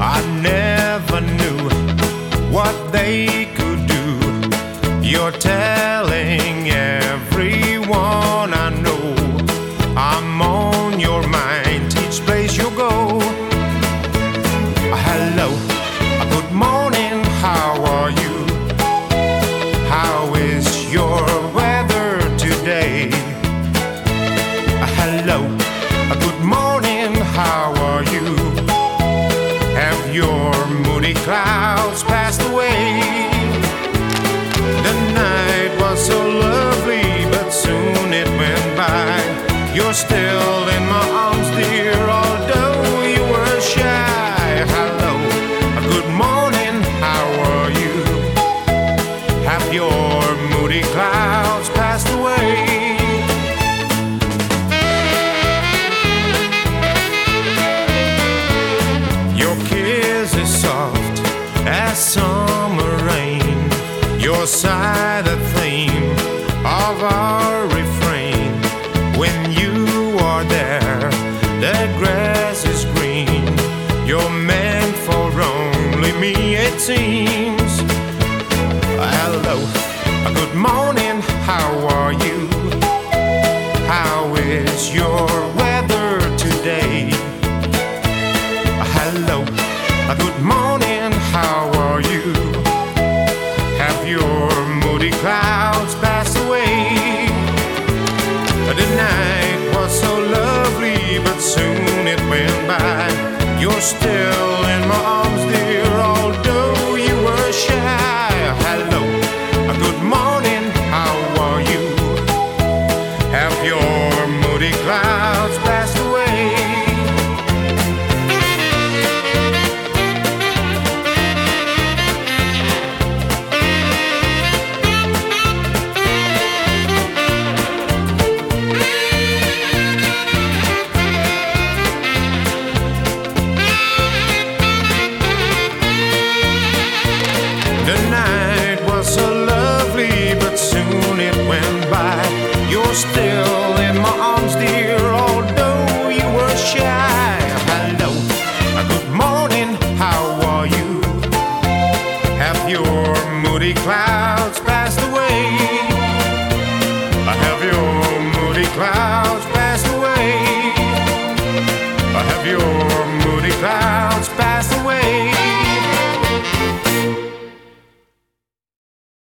I never knew what they could do. You're telling everyone I know I'm on your mind each place you go. Hello, good morning, how are you? How is your weather today? Hello, good morning, how are you? Have your moody clouds passed away? The night was so lovely, but soon it went by. You're still Sigh, the theme of our refrain. When you are there, the grass is green. You're meant for only me, it seems. Hello, good morning, how are you? How is your weather today? Hello, good morning, how your moody clouds passed away.